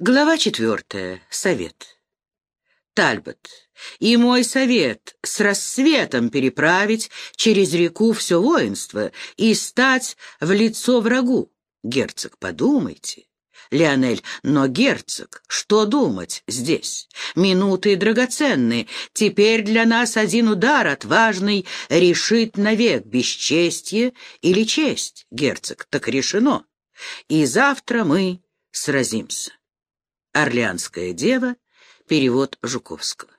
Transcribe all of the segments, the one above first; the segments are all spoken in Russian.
Глава четвертая. Совет. Тальбот. И мой совет — с рассветом переправить через реку все воинство и стать в лицо врагу. Герцог, подумайте. Леонель, но, герцог, что думать здесь? Минуты драгоценны. Теперь для нас один удар отважный решит навек бесчестье или честь. Герцог, так решено. И завтра мы сразимся. Орлеанская дева, перевод Жуковского.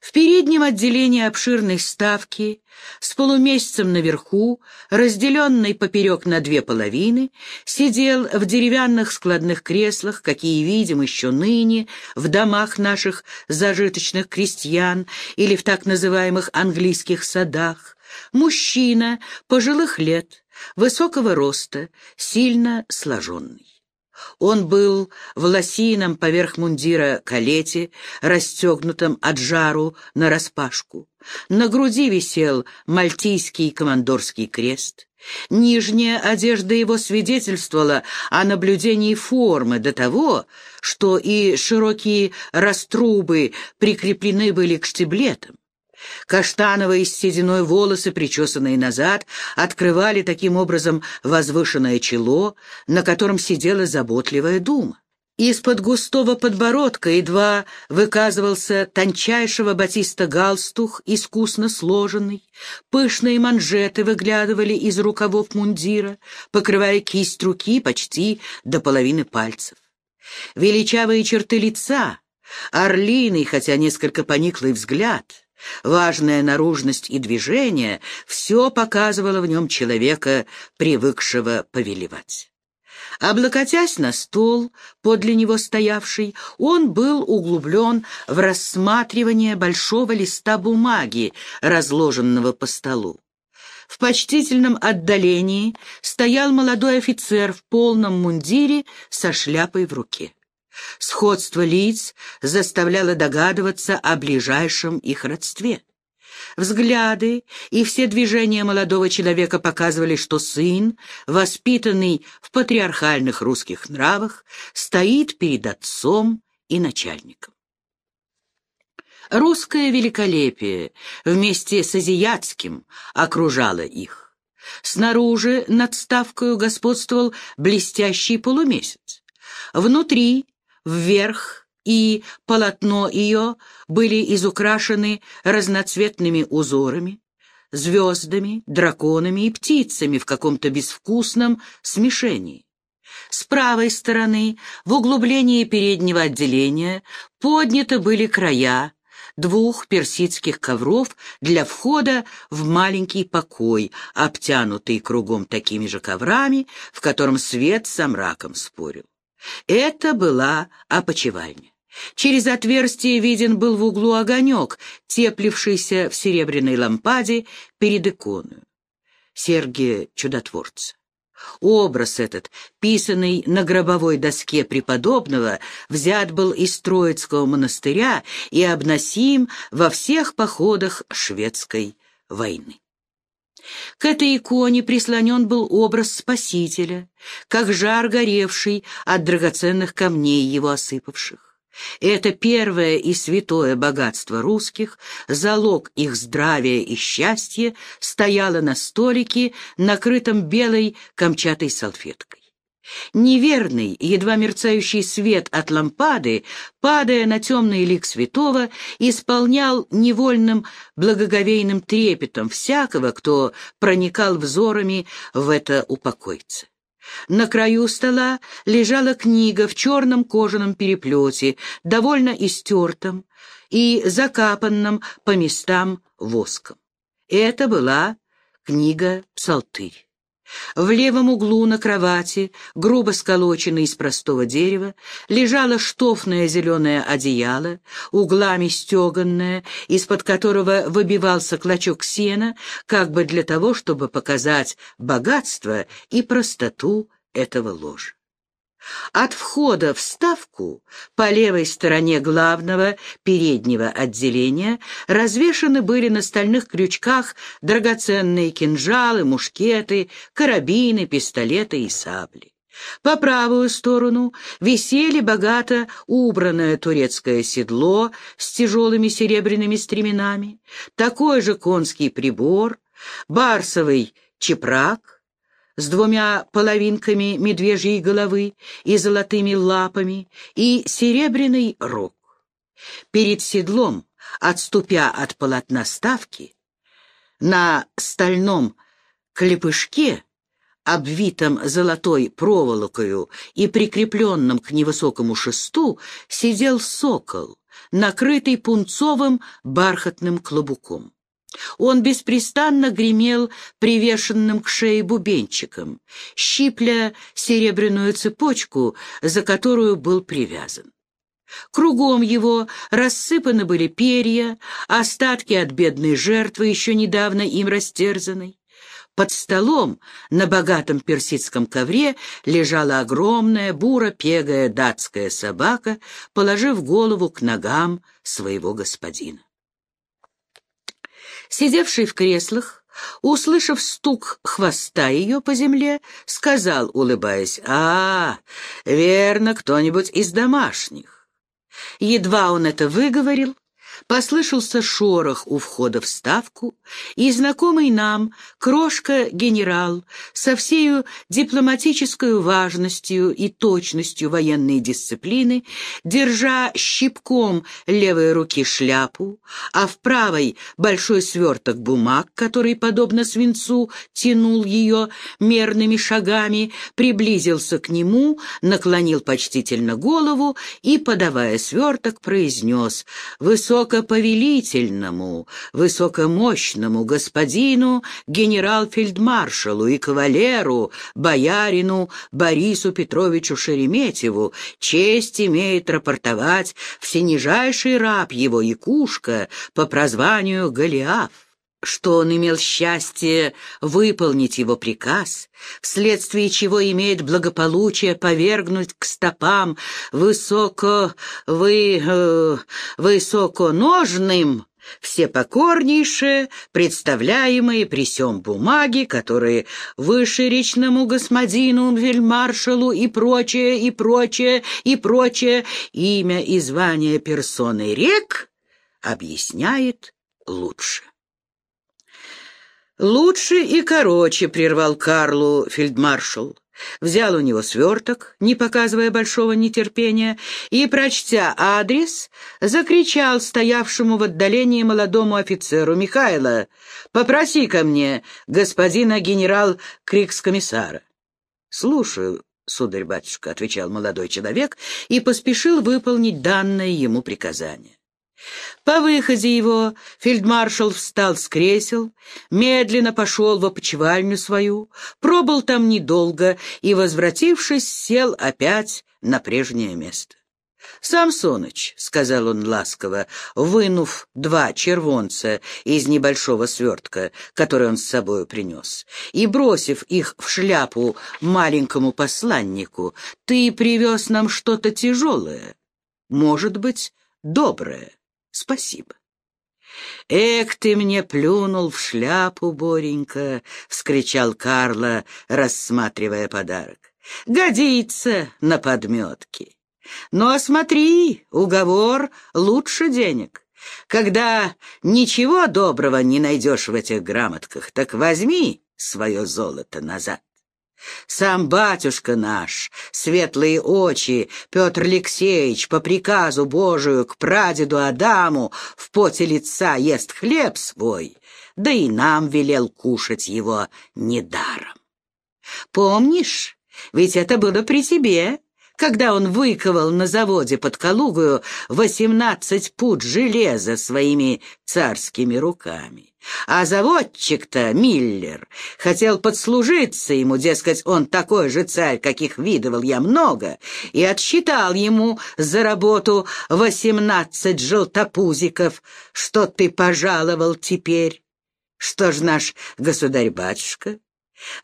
В переднем отделении обширной ставки, с полумесяцем наверху, разделенной поперек на две половины, сидел в деревянных складных креслах, какие видим еще ныне в домах наших зажиточных крестьян или в так называемых английских садах, мужчина пожилых лет, высокого роста, сильно сложенный. Он был в лосином поверх мундира калете, расстегнутом от жару нараспашку. На груди висел мальтийский командорский крест. Нижняя одежда его свидетельствовала о наблюдении формы до того, что и широкие раструбы прикреплены были к штиблетам. Каштановые с сединой волосы, причесанные назад, открывали таким образом возвышенное чело, на котором сидела заботливая дума. Из-под густого подбородка едва выказывался тончайшего батиста галстух, искусно сложенный. Пышные манжеты выглядывали из рукавов мундира, покрывая кисть руки почти до половины пальцев. Величавые черты лица, орлиный, хотя несколько пониклый взгляд — Важная наружность и движение — все показывало в нем человека, привыкшего повелевать. Облокотясь на стол, подле него стоявший, он был углублен в рассматривание большого листа бумаги, разложенного по столу. В почтительном отдалении стоял молодой офицер в полном мундире со шляпой в руке. Сходство лиц заставляло догадываться о ближайшем их родстве. Взгляды и все движения молодого человека показывали, что сын, воспитанный в патриархальных русских нравах, стоит перед отцом и начальником. Русское великолепие вместе с азиатским окружало их. Снаружи над ставкою господствовал блестящий полумесяц. Внутри вверх, и полотно ее были изукрашены разноцветными узорами, звездами, драконами и птицами в каком-то безвкусном смешении. С правой стороны, в углублении переднего отделения, подняты были края двух персидских ковров для входа в маленький покой, обтянутый кругом такими же коврами, в котором свет со мраком спорил. Это была опочивальня. Через отверстие виден был в углу огонек, теплившийся в серебряной лампаде перед иконой. Сергия Чудотворца. Образ этот, писанный на гробовой доске преподобного, взят был из Троицкого монастыря и обносим во всех походах шведской войны. К этой иконе прислонен был образ Спасителя, как жар горевший от драгоценных камней его осыпавших. Это первое и святое богатство русских, залог их здравия и счастья, стояло на столике, накрытом белой камчатой салфеткой. Неверный, едва мерцающий свет от лампады, падая на темный лик святого, исполнял невольным благоговейным трепетом всякого, кто проникал взорами в это упокойце. На краю стола лежала книга в черном кожаном переплете, довольно истертом и закапанном по местам воском. Это была книга «Псалтырь». В левом углу на кровати, грубо сколоченной из простого дерева, лежало штофное зеленое одеяло, углами стеганное, из-под которого выбивался клочок сена, как бы для того, чтобы показать богатство и простоту этого ложа. От входа в ставку по левой стороне главного переднего отделения развешаны были на стальных крючках драгоценные кинжалы, мушкеты, карабины, пистолеты и сабли. По правую сторону висели богато убранное турецкое седло с тяжелыми серебряными стременами, такой же конский прибор, барсовый чепрак с двумя половинками медвежьей головы и золотыми лапами и серебряный рог. Перед седлом, отступя от полотна ставки, на стальном клепышке обвитом золотой проволокою и прикрепленном к невысокому шесту, сидел сокол, накрытый пунцовым бархатным клобуком. Он беспрестанно гремел привешенным к шее бубенчиком, щипля серебряную цепочку, за которую был привязан. Кругом его рассыпаны были перья, остатки от бедной жертвы, еще недавно им растерзанной. Под столом на богатом персидском ковре лежала огромная буро-пегая датская собака, положив голову к ногам своего господина. Сидевший в креслах, услышав стук хвоста ее по земле, сказал, улыбаясь, «А, верно, кто-нибудь из домашних». Едва он это выговорил, Послышался шорох у входа в ставку, и знакомый нам крошка-генерал со всею дипломатической важностью и точностью военной дисциплины, держа щипком левой руки шляпу, а в правой большой сверток бумаг, который, подобно свинцу, тянул ее мерными шагами, приблизился к нему, наклонил почтительно голову и, подавая сверток, произнес «Высок высокоповелительному, высокомощному господину генерал-фельдмаршалу и кавалеру, боярину Борису Петровичу Шереметьеву честь имеет рапортовать всенижайший раб его Якушка по прозванию Голиаф что он имел счастье выполнить его приказ, вследствие чего имеет благополучие повергнуть к стопам высоко... вы... Э, высоконожным все покорнейшие, представляемые при сём бумаги, которые выше речному господину вельмаршалу и прочее, и прочее, и прочее, имя и звание персоны рек объясняет лучше. «Лучше и короче», — прервал Карлу фельдмаршал. Взял у него сверток, не показывая большого нетерпения, и, прочтя адрес, закричал стоявшему в отдалении молодому офицеру Михайла, «Попроси ко мне господина генерал-крикс-комиссара». «Слушаю, сударь-батюшка», — отвечал молодой человек и поспешил выполнить данное ему приказание. По выходе его фельдмаршал встал с кресел, медленно пошел в опочивальню свою, пробыл там недолго и, возвратившись, сел опять на прежнее место. «Самсоныч», — сказал он ласково, вынув два червонца из небольшого свертка, который он с собою принес, и бросив их в шляпу маленькому посланнику, «ты привез нам что-то тяжелое, может быть, доброе». Спасибо. «Эх, ты мне плюнул в шляпу, Боренька!» — вскричал Карла, рассматривая подарок. «Годится на подметки. Ну, а смотри, уговор лучше денег. Когда ничего доброго не найдешь в этих грамотках, так возьми свое золото назад». Сам батюшка наш, светлые очи, Петр Алексеевич, по приказу Божию к прадеду Адаму в поте лица ест хлеб свой, да и нам велел кушать его недаром. Помнишь, ведь это было при тебе, когда он выковал на заводе под Калугою восемнадцать пут железа своими царскими руками. А заводчик-то, Миллер, хотел подслужиться ему, дескать, он такой же царь, каких видывал я много, и отсчитал ему за работу восемнадцать желтопузиков, что ты пожаловал теперь. Что ж наш государь-батюшка?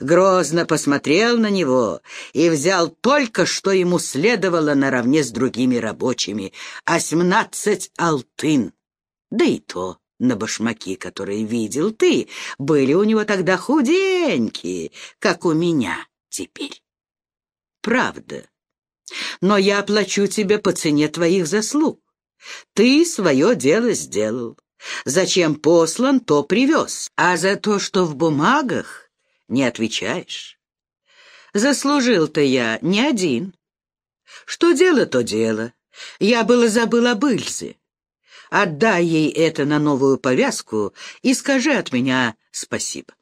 Грозно посмотрел на него и взял только, что ему следовало наравне с другими рабочими, осьмнадцать алтын, да и то на башмаки, которые видел ты, были у него тогда худенькие, как у меня теперь. правда. Но я плачу тебе по цене твоих заслуг. Ты свое дело сделал. Зачем послан, то привез. А за то, что в бумагах, не отвечаешь. Заслужил-то я не один. Что дело, то дело. Я было забыл об Ильзе. Отдай ей это на новую повязку и скажи от меня спасибо.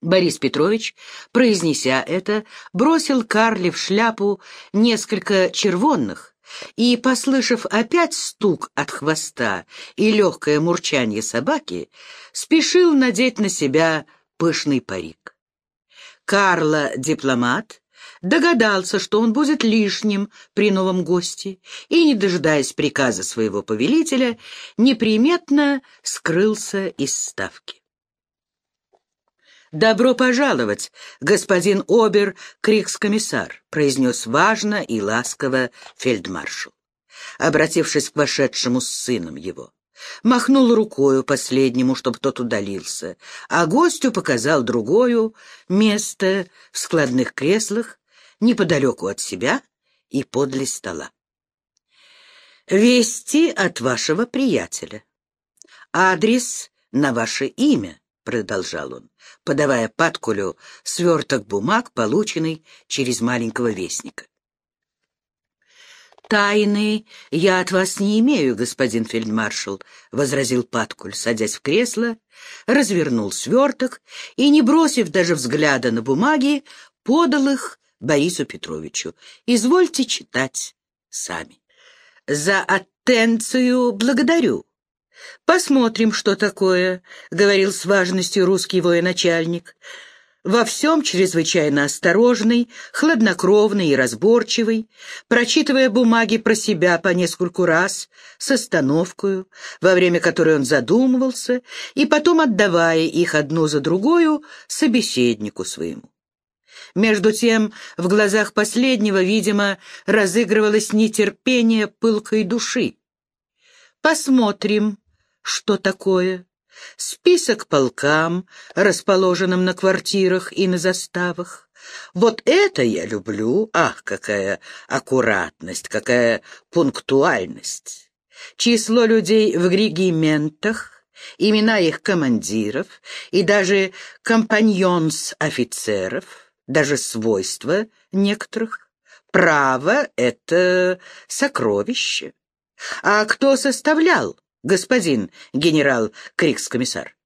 Борис Петрович, произнеся это, бросил Карле в шляпу несколько червонных и, послышав опять стук от хвоста и легкое мурчание собаки, спешил надеть на себя пышный парик. Карла, дипломат, догадался, что он будет лишним при новом госте, и, не дожидаясь приказа своего повелителя, неприметно скрылся из ставки. «Добро пожаловать, господин Обер, крикс-комиссар», — произнес важно и ласково фельдмаршал, обратившись к вошедшему с сыном его. Махнул рукою последнему, чтобы тот удалился, а гостю показал другое место в складных креслах неподалеку от себя и подле стола. «Вести от вашего приятеля. Адрес на ваше имя», — продолжал он подавая Паткулю сверток бумаг, полученный через маленького вестника. «Тайны я от вас не имею, господин фельдмаршал», — возразил Паткуль, садясь в кресло, развернул сверток и, не бросив даже взгляда на бумаги, подал их Борису Петровичу. «Извольте читать сами». «За аттенцию благодарю», «Посмотрим, что такое», — говорил с важностью русский военачальник. Во всем чрезвычайно осторожный, хладнокровный и разборчивый, прочитывая бумаги про себя по нескольку раз, с остановкою, во время которой он задумывался, и потом отдавая их одну за другую собеседнику своему. Между тем, в глазах последнего, видимо, разыгрывалось нетерпение пылкой души. «Посмотрим», что такое? Список полкам, расположенным на квартирах и на заставах. Вот это я люблю. Ах, какая аккуратность, какая пунктуальность. Число людей в региментах, имена их командиров и даже компаньонс офицеров, даже свойства некоторых. Право — это сокровище. А кто составлял господин генерал Крикс-комиссар.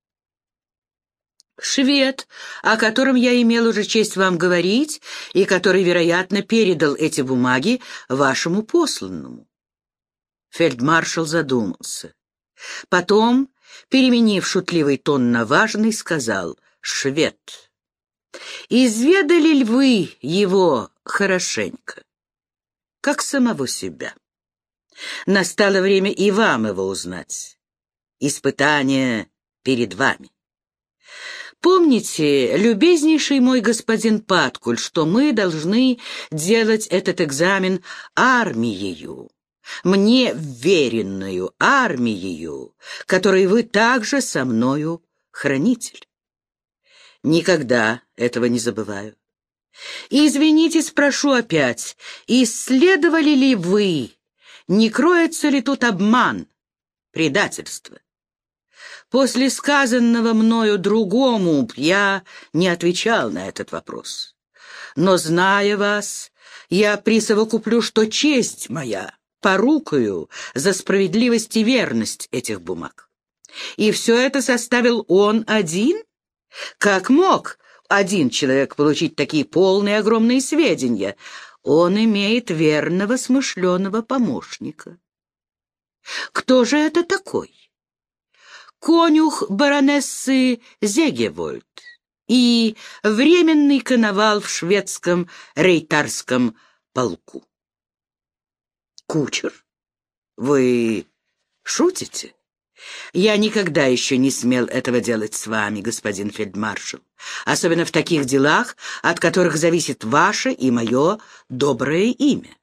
Швед, о котором я имел уже честь вам говорить, и который, вероятно, передал эти бумаги вашему посланному. Фельдмаршал задумался. Потом, переменив шутливый тон на важный, сказал «Швед». «Изведали ли вы его хорошенько, как самого себя?» Настало время и вам его узнать. Испытание перед вами. Помните, любезнейший мой господин Паткуль, что мы должны делать этот экзамен армией, мне веренную армией, которой вы также со мною хранитель. Никогда этого не забываю. Извините, спрошу опять, исследовали ли вы не кроется ли тут обман, предательство? После сказанного мною другому я не отвечал на этот вопрос. Но, зная вас, я присовокуплю, что честь моя порукою за справедливость и верность этих бумаг. И все это составил он один? Как мог один человек получить такие полные огромные сведения? он имеет верного смышленого помощника. Кто же это такой? Конюх баронессы Зегевольд и временный коновал в шведском рейтарском полку. Кучер? Вы шутите? Я никогда еще не смел этого делать с вами, господин фельдмаршал, особенно в таких делах, от которых зависит ваше и мое доброе имя,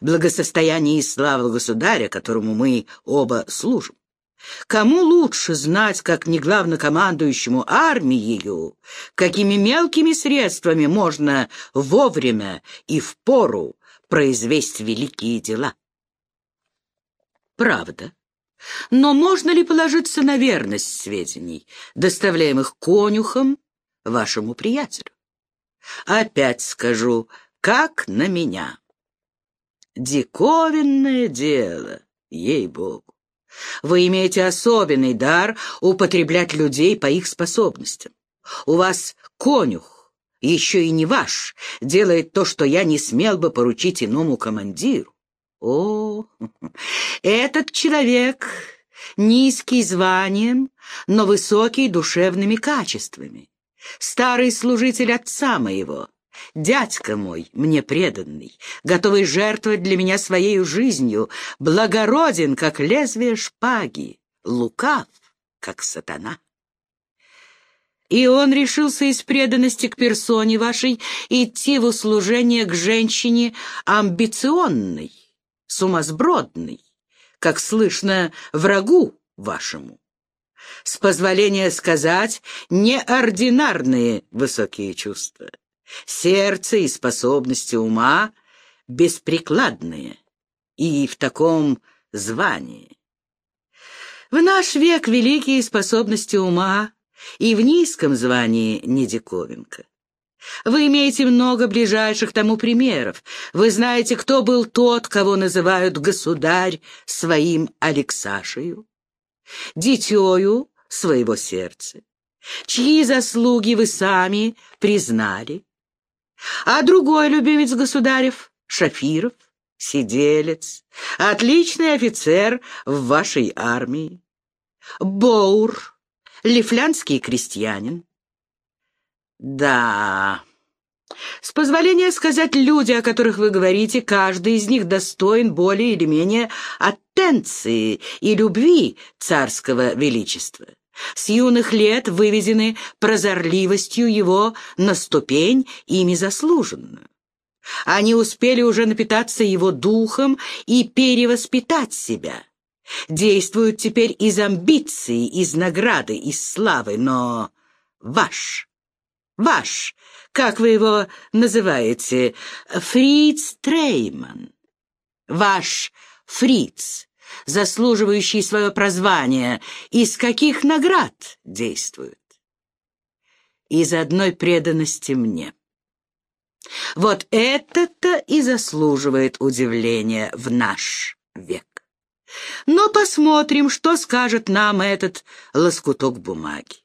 благосостояние и слава государя, которому мы оба служим. Кому лучше знать, как не главнокомандующему армией, какими мелкими средствами можно вовремя и в пору произвести великие дела? Правда. Но можно ли положиться на верность сведений, доставляемых конюхом вашему приятелю? Опять скажу, как на меня. Диковинное дело, ей-богу. Вы имеете особенный дар употреблять людей по их способностям. У вас конюх, еще и не ваш, делает то, что я не смел бы поручить иному командиру. О, этот человек низкий званием, но высокий душевными качествами. Старый служитель отца моего, Дядька мой, мне преданный, готовый жертвовать для меня своей жизнью, благороден, как лезвие шпаги, лукав, как сатана. И он решился из преданности к персоне вашей идти в услужение к женщине амбиционной, сумасбродной, как слышно, врагу вашему. С позволения сказать, неординарные высокие чувства. Сердце и способности ума беспрекладные и в таком звании. В наш век великие способности ума и в низком звании не диковинка. Вы имеете много ближайших тому примеров. Вы знаете, кто был тот, кого называют государь своим Алексашею, дитёю своего сердца, чьи заслуги вы сами признали, а другой любимец государев, Шафиров, сиделец, отличный офицер в вашей армии. Боур, лифлянский крестьянин. Да, с позволения сказать, люди, о которых вы говорите, каждый из них достоин более или менее аттенции и любви царского величества с юных лет выведены прозорливостью его на ступень, ими заслуженную. Они успели уже напитаться его духом и перевоспитать себя. Действуют теперь из амбиции, из награды, из славы, но ваш, ваш, как вы его называете, Фриц Трейман, ваш Фриц, заслуживающий свое прозвание, из каких наград действует? Из одной преданности мне. Вот это-то и заслуживает удивления в наш век. Но посмотрим, что скажет нам этот лоскуток бумаги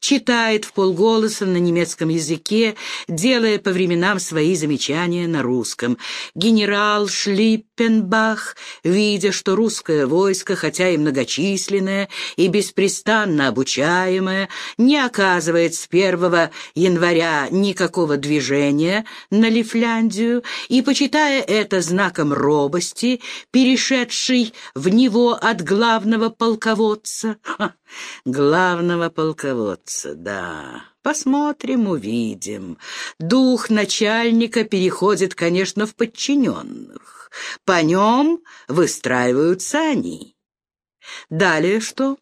читает в полголоса на немецком языке, делая по временам свои замечания на русском. Генерал Шлиппенбах, видя, что русское войско, хотя и многочисленное и беспрестанно обучаемое, не оказывает с 1 января никакого движения на Лифляндию, и, почитая это знаком робости, перешедший в него от главного полководца, главного полководца, да. Посмотрим, увидим. Дух начальника переходит, конечно, в подчиненных. По нем выстраиваются они. Далее что?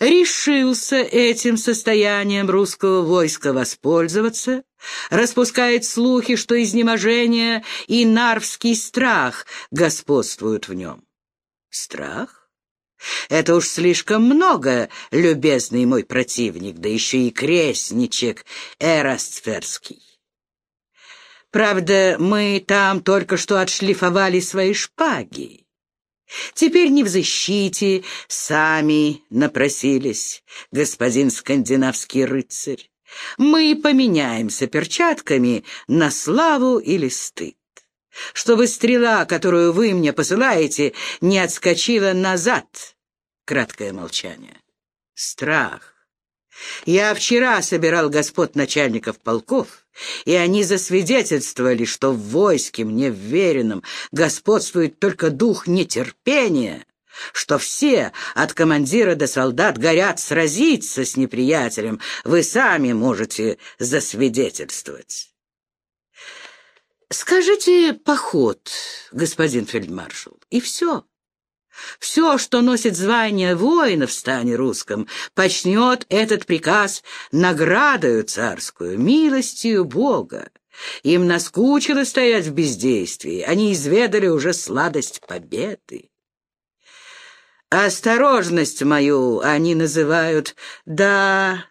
Решился этим состоянием русского войска воспользоваться, распускает слухи, что изнеможение и нарвский страх господствуют в нем. Страх? Это уж слишком много, любезный мой противник, да еще и крестничек Эрастферский. Правда, мы там только что отшлифовали свои шпаги. Теперь не в защите, сами напросились, господин скандинавский рыцарь. Мы поменяемся перчатками на славу или стыд чтобы стрела, которую вы мне посылаете, не отскочила назад. Краткое молчание. Страх. Я вчера собирал господ начальников полков, и они засвидетельствовали, что в войске мне вверенном господствует только дух нетерпения, что все, от командира до солдат, горят сразиться с неприятелем. Вы сами можете засвидетельствовать. Скажите «поход», господин фельдмаршал, и все. Все, что носит звание воина в стане русском, почнет этот приказ наградою царскую, милостью Бога. Им наскучило стоять в бездействии, они изведали уже сладость победы. Осторожность мою они называют, да,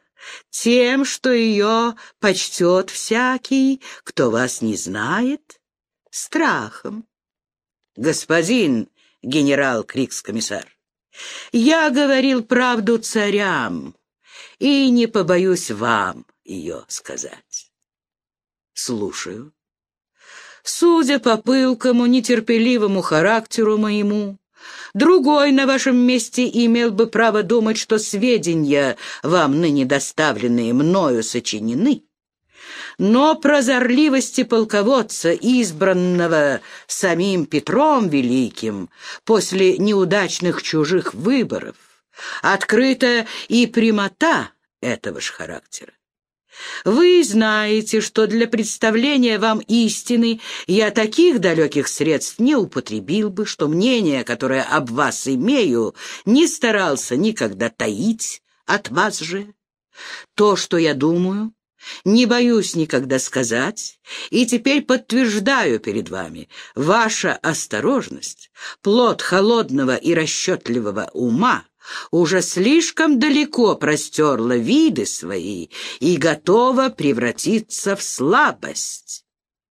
тем, что ее почтет всякий, кто вас не знает, страхом. Господин генерал-крикс-комиссар, я говорил правду царям и не побоюсь вам ее сказать. Слушаю. Судя по пылкому, нетерпеливому характеру моему, Другой на вашем месте имел бы право думать, что сведения, вам ныне доставленные мною, сочинены. Но прозорливости полководца, избранного самим Петром Великим после неудачных чужих выборов, открыта и прямота этого ж характера. Вы знаете, что для представления вам истины я таких далеких средств не употребил бы, что мнение, которое об вас имею, не старался никогда таить от вас же. То, что я думаю, не боюсь никогда сказать, и теперь подтверждаю перед вами, ваша осторожность, плод холодного и расчетливого ума, уже слишком далеко простерла виды свои и готова превратиться в слабость.